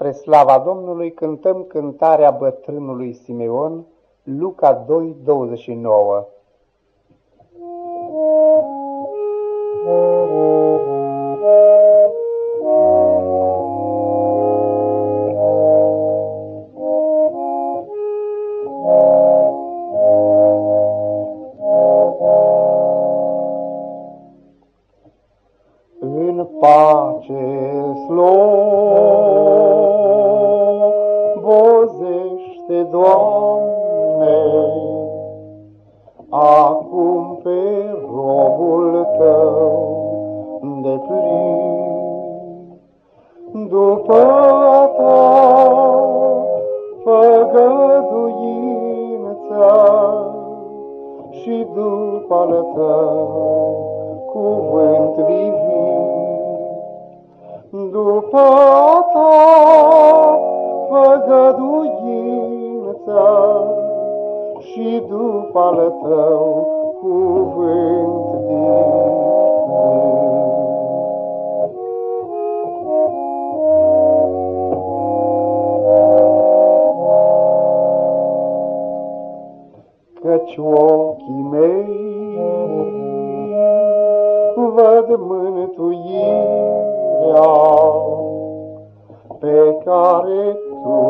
Spre slava Domnului cântăm cântarea bătrânului Simeon, Luca 2, 29. În pace slobozește, Doamne, acum pe robul Tău de plin. După Ta făgăduință și după al Tău cuvânt divin. După ta făgăduință și după al tău cuvânt divin. Căci ochii mei văd mântuirea pe care Tu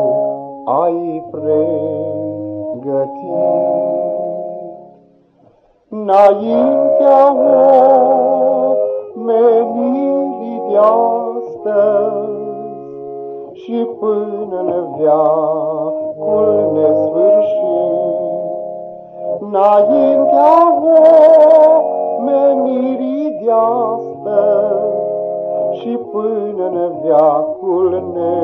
ai pregătit. Înaintea omenirii de astăzi și până în veacul nesfârșit. Înaintea omenirii de astăzi și până în veacul ne